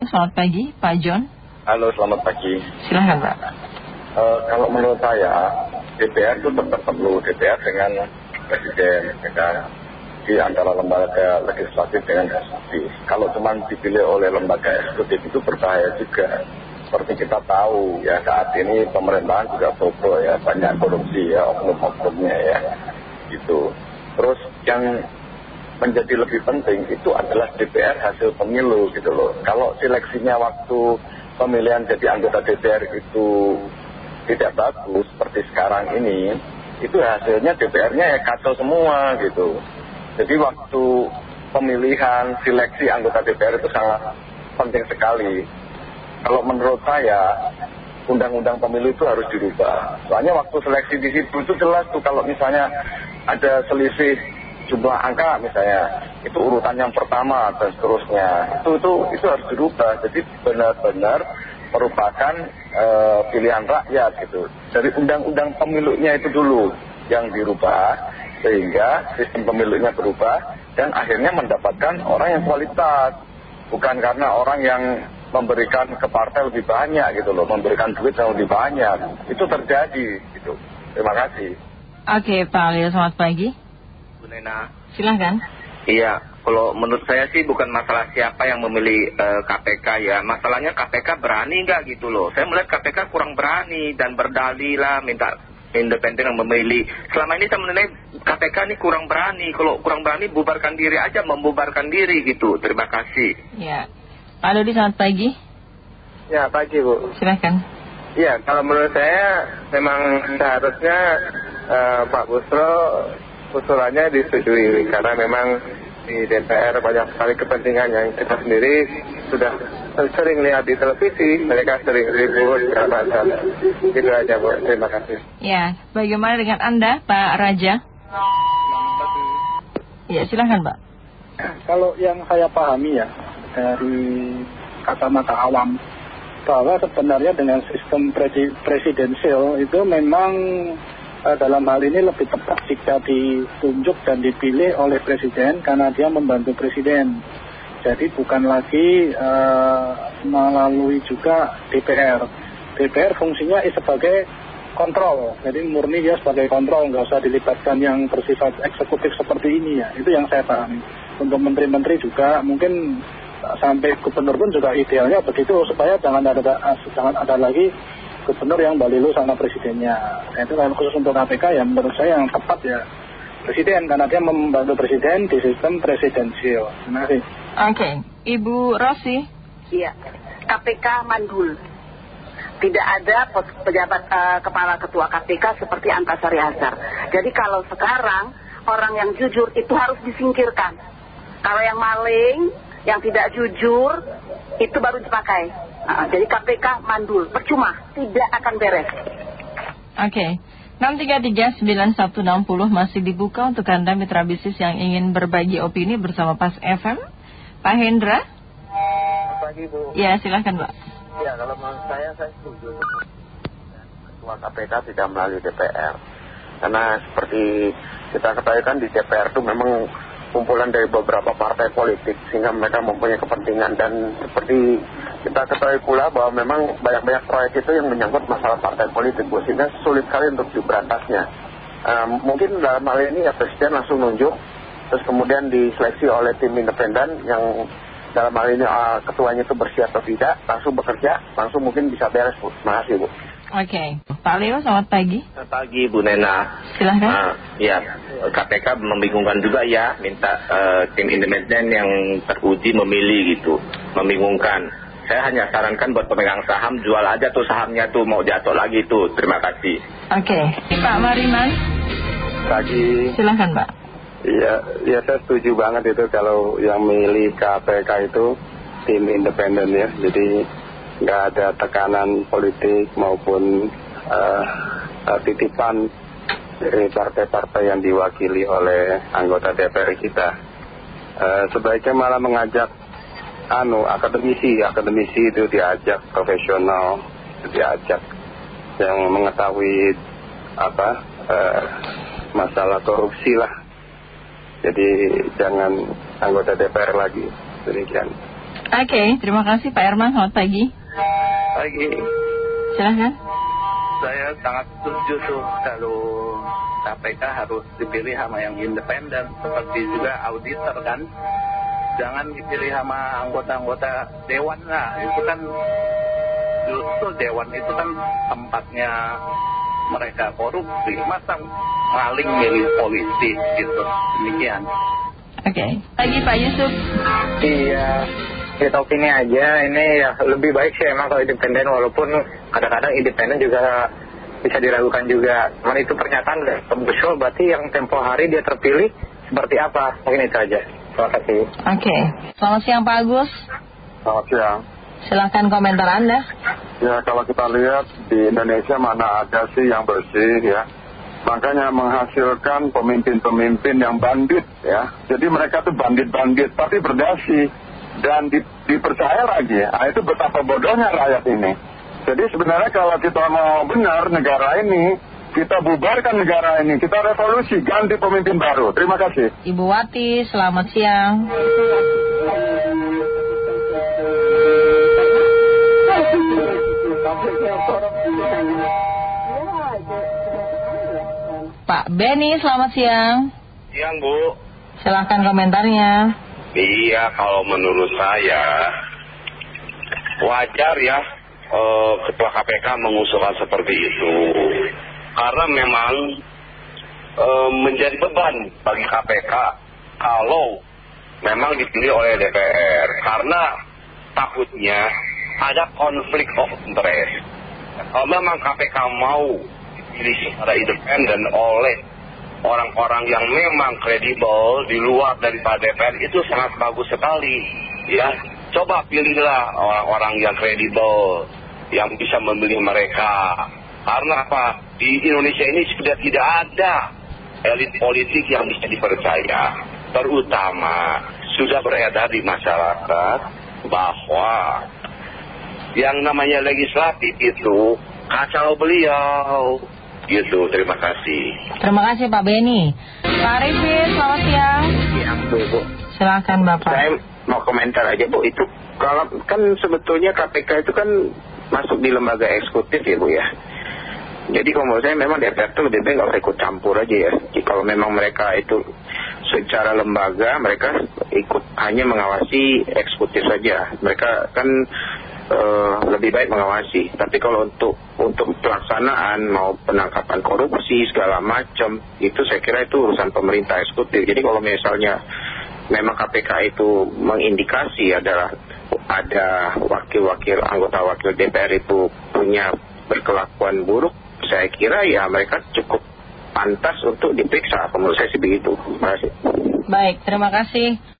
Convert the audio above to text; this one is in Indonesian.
Selamat pagi, Pak John. Halo, selamat pagi. Silahkan, Pak. Uh, kalau menurut saya, DPR itu tetap perlu DPR dengan Presiden, kan? Di antara lembaga legislatif dengan eksekutif. Kalau cuma dipilih oleh lembaga eksekutif itu berbahaya juga. Seperti kita tahu ya saat ini pemerintahan juga bobo ya, banyak korupsi ya, oknum-oknumnya ya, gitu. Terus yang menjadi lebih penting itu adalah DPR hasil pemilu gitu loh. Kalau seleksinya waktu pemilihan jadi anggota DPR itu tidak bagus seperti sekarang ini, itu hasilnya DPR-nya ya kacau semua gitu. Jadi waktu pemilihan seleksi anggota DPR itu sangat penting sekali. Kalau menurut saya, undang-undang pemilu itu harus dirubah. Soalnya waktu seleksi di situ itu jelas tuh kalau misalnya ada selisih jumlah angka misalnya itu urutan yang pertama dan seterusnya. Itu itu itu harus dirubah. Jadi benar-benar merupakan eh, pilihan rakyat gitu. Dari undang-undang pemilunya itu dulu yang dirubah sehingga sistem pemilunya berubah dan akhirnya mendapatkan orang yang kualitas. Bukan karena orang yang memberikan ke partai lebih banyak gitu loh. Memberikan duit yang lebih banyak. Itu terjadi gitu. Terima kasih. Oke Pak Leo selamat pagi Nena. Silahkan. Iya, kalau menurut saya sih bukan masalah siapa yang memilih KPK eh, ya. Masalahnya KPK berani nggak gitu loh. Saya melihat KPK kurang berani dan berdalih lah minta independen yang memilih. Selama ini saya menilai KPK ini kurang berani. Kalau kurang berani bubarkan diri aja, membubarkan diri gitu. Terima kasih. Ya. Pak Dodi selamat pagi. Ya pagi Bu. Silahkan. Ya kalau menurut saya memang seharusnya uh, Pak Busro usulannya disetujui karena memang di DPR banyak sekali kepentingan yang kita sendiri sudah sering lihat di televisi mereka sering ribut segala macam itu aja Bu. Terima kasih. Ya bagaimana dengan Anda Pak Raja? Ya silahkan Pak. Kalau yang saya pahami ya dari kacamata awam bahwa sebenarnya dengan sistem presidensial itu memang dalam hal ini lebih tepat jika ditunjuk dan dipilih oleh presiden karena dia membantu presiden. Jadi bukan lagi uh, melalui juga DPR. DPR fungsinya sebagai kontrol, jadi murni dia sebagai kontrol, nggak usah dilibatkan yang bersifat eksekutif seperti ini ya. Itu yang saya pahami. Untuk menteri-menteri juga mungkin sampai gubernur pun juga idealnya begitu supaya jangan ada jangan ada lagi gubernur yang balilu sama presidennya. Nah, itu kalau khusus untuk KPK ya menurut saya yang tepat ya presiden karena dia membantu presiden di sistem presidensial. Terima kasih. Oke, Ibu Rosi. Iya, KPK mandul. Tidak ada pejabat uh, kepala ketua KPK seperti Antasari Azhar. Jadi kalau sekarang orang yang jujur itu harus disingkirkan. Kalau yang maling, yang tidak jujur, itu baru dipakai. Ah, jadi KPK mandul, percuma, tidak akan beres. Oke. Okay. 6339160 masih dibuka untuk Anda mitra bisnis yang ingin berbagi opini bersama Pas FM. Pak Hendra? Pagi Bu. Ya silahkan Pak. Ya kalau menurut saya saya setuju. Ketua KPK tidak melalui DPR. Karena seperti kita ketahui kan di DPR itu memang kumpulan dari beberapa partai politik sehingga mereka mempunyai kepentingan. Dan seperti kita ketahui pula bahwa memang banyak-banyak proyek itu yang menyangkut masalah partai politik sehingga sulit sekali untuk diberantasnya. Mungkin dalam hal ini ya presiden langsung nunjuk terus kemudian diseleksi oleh tim independen yang dalam hal ini uh, ketuanya itu bersih atau tidak langsung bekerja langsung mungkin bisa beres Bu. Terima kasih Bu Oke, Pak Leo selamat pagi. Selamat pagi Bu Nena. Silahkan. Uh, ya, KPK membingungkan juga ya, minta uh, tim independen yang teruji memilih gitu, membingungkan. Saya hanya sarankan buat pemegang saham jual aja tuh sahamnya tuh mau jatuh lagi tuh. Terima kasih. Oke, Pak Mariman. Pagi. Silahkan Pak. Iya, ya saya setuju banget itu kalau yang milih KPK itu tim independen ya. Jadi nggak ada tekanan politik maupun uh, uh, titipan dari partai-partai yang diwakili oleh anggota DPR kita. Uh, sebaiknya malah mengajak anu akademisi, akademisi itu diajak profesional, diajak yang mengetahui apa masalah korupsi lah. Jadi jangan anggota DPR lagi demikian. Oke, terima kasih Pak Herman. Selamat pagi. Pagi. Silahkan. Saya sangat setuju tuh kalau KPK harus dipilih sama yang independen seperti juga auditor kan. Jangan dipilih sama anggota-anggota dewan lah. Itu kan justru dewan itu kan tempatnya mereka korupsi. Masa maling milih polisi gitu. Demikian. Oke. Pagi Pak Yusuf. Iya, kita opini aja. Ini ya lebih baik sih emang kalau independen walaupun kadang-kadang independen juga bisa diragukan juga. Cuman itu pernyataan dari Bushro berarti yang tempo hari dia terpilih seperti apa? Mungkin itu aja. Terima kasih. Oke. Selamat siang Pak Agus. Selamat siang. Silahkan komentar Anda. Ya kalau kita lihat di Indonesia mana ada sih yang bersih ya. Makanya menghasilkan pemimpin-pemimpin yang bandit ya. Jadi mereka tuh bandit-bandit tapi berdasi. Dan di, dipercaya lagi. Nah, itu betapa bodohnya rakyat ini. Jadi sebenarnya kalau kita mau benar negara ini, kita bubarkan negara ini. Kita revolusi, ganti pemimpin baru. Terima kasih. Ibu Wati, selamat siang. Pak Benny, selamat siang. Siang Bu. Silahkan komentarnya. Iya, kalau menurut saya wajar ya eh, Ketua KPK mengusulkan seperti itu. Karena memang eh, menjadi beban bagi KPK kalau memang dipilih oleh DPR. Karena takutnya ada konflik of interest. Kalau memang KPK mau dipilih secara independen oleh orang-orang yang memang kredibel di luar daripada DPR itu sangat bagus sekali ya. Coba pilihlah orang-orang yang kredibel yang bisa memilih mereka. Karena apa? Di Indonesia ini sudah tidak ada elit politik yang bisa dipercaya. Terutama sudah beredar di masyarakat bahwa yang namanya legislatif itu kacau beliau gitu terima kasih Terima kasih Pak Benny. Pak Arifin, selamat siang. Yang Bu, Bu. Silahkan Bapak. Saya mau komentar aja Bu, itu kalau kan sebetulnya KPK itu kan masuk di lembaga eksekutif ya Bu ya. Jadi kalau menurut saya memang DPR itu lebih baik nggak usah ikut campur aja ya. Jadi kalau memang mereka itu secara lembaga mereka ikut hanya mengawasi eksekutif saja. Mereka kan eh, lebih baik mengawasi. Tapi kalau untuk untuk pelaksanaan mau penangkapan korupsi segala macam itu saya kira itu urusan pemerintah eksekutif. Jadi kalau misalnya memang KPK itu mengindikasi adalah ada wakil-wakil anggota wakil DPR itu punya berkelakuan buruk, saya kira ya mereka cukup pantas untuk diperiksa. Menurut saya sih begitu. Terima kasih. Baik, terima kasih.